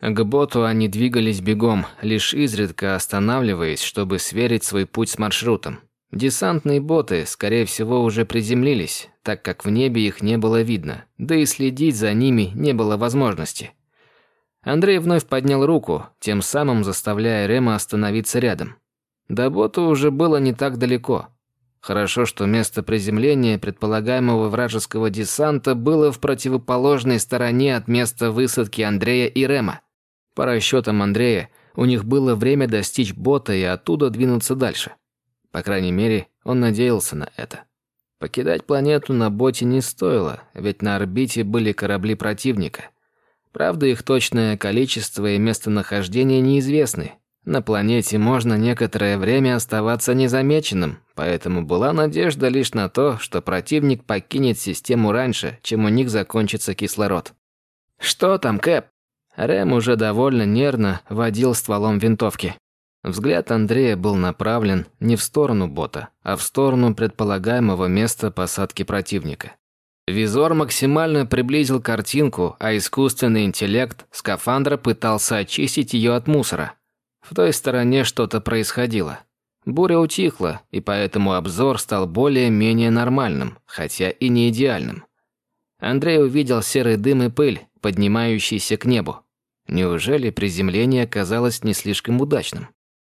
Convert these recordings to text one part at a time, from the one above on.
К боту они двигались бегом, лишь изредка останавливаясь, чтобы сверить свой путь с маршрутом. Десантные боты, скорее всего, уже приземлились, так как в небе их не было видно, да и следить за ними не было возможности. Андрей вновь поднял руку, тем самым заставляя Рема остановиться рядом. До бота уже было не так далеко. Хорошо, что место приземления предполагаемого вражеского десанта было в противоположной стороне от места высадки Андрея и Рема. По расчетам Андрея, у них было время достичь бота и оттуда двинуться дальше. По крайней мере, он надеялся на это. Покидать планету на боте не стоило, ведь на орбите были корабли противника. Правда, их точное количество и местонахождение неизвестны. На планете можно некоторое время оставаться незамеченным, поэтому была надежда лишь на то, что противник покинет систему раньше, чем у них закончится кислород. «Что там, Кэп?» Рэм уже довольно нервно водил стволом винтовки. Взгляд Андрея был направлен не в сторону бота, а в сторону предполагаемого места посадки противника. Визор максимально приблизил картинку, а искусственный интеллект скафандра пытался очистить ее от мусора. В той стороне что-то происходило. Буря утихла, и поэтому обзор стал более-менее нормальным, хотя и не идеальным. Андрей увидел серый дым и пыль, поднимающийся к небу. Неужели приземление оказалось не слишком удачным?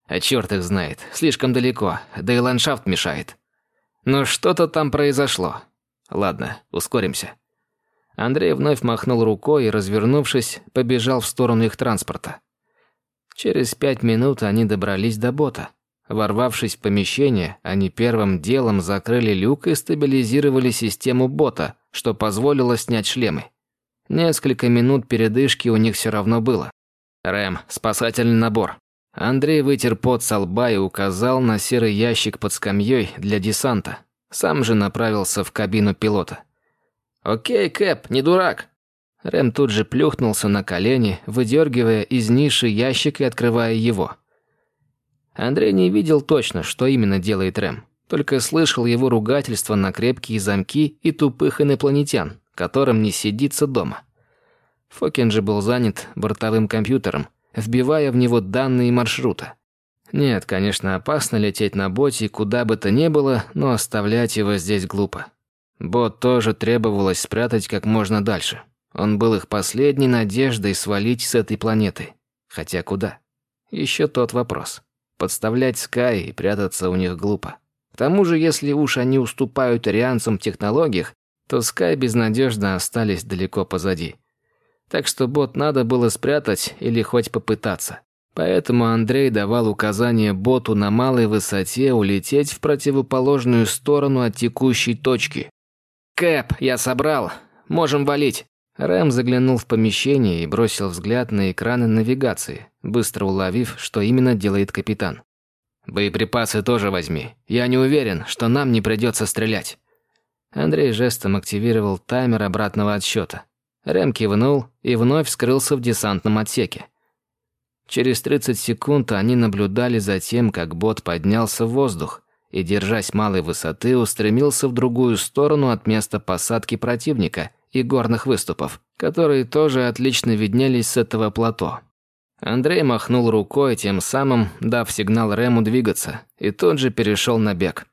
А черт их знает, слишком далеко, да и ландшафт мешает. Но что-то там произошло. Ладно, ускоримся. Андрей вновь махнул рукой и, развернувшись, побежал в сторону их транспорта. Через пять минут они добрались до бота. Ворвавшись в помещение, они первым делом закрыли люк и стабилизировали систему бота, что позволило снять шлемы. Несколько минут передышки у них все равно было. «Рэм, спасательный набор». Андрей вытер пот со лба и указал на серый ящик под скамьей для десанта. Сам же направился в кабину пилота. «Окей, Кэп, не дурак». Рэм тут же плюхнулся на колени, выдергивая из ниши ящик и открывая его. Андрей не видел точно, что именно делает Рэм, только слышал его ругательство на крепкие замки и тупых инопланетян, которым не сидится дома. Фокин же был занят бортовым компьютером, вбивая в него данные маршрута. Нет, конечно, опасно лететь на боте куда бы то ни было, но оставлять его здесь глупо. Бот тоже требовалось спрятать как можно дальше. Он был их последней надеждой свалить с этой планеты. Хотя куда? Еще тот вопрос. Подставлять Скай и прятаться у них глупо. К тому же, если уж они уступают арианцам в технологиях, то Скай безнадежно остались далеко позади. Так что бот надо было спрятать или хоть попытаться. Поэтому Андрей давал указание боту на малой высоте улететь в противоположную сторону от текущей точки. «Кэп, я собрал. Можем валить». Рэм заглянул в помещение и бросил взгляд на экраны навигации, быстро уловив, что именно делает капитан. «Боеприпасы тоже возьми. Я не уверен, что нам не придется стрелять». Андрей жестом активировал таймер обратного отсчета. Рэм кивнул и вновь скрылся в десантном отсеке. Через 30 секунд они наблюдали за тем, как бот поднялся в воздух и, держась малой высоты, устремился в другую сторону от места посадки противника и горных выступов, которые тоже отлично виднелись с этого плато. Андрей махнул рукой, тем самым дав сигнал Рему двигаться, и тот же перешел на бег.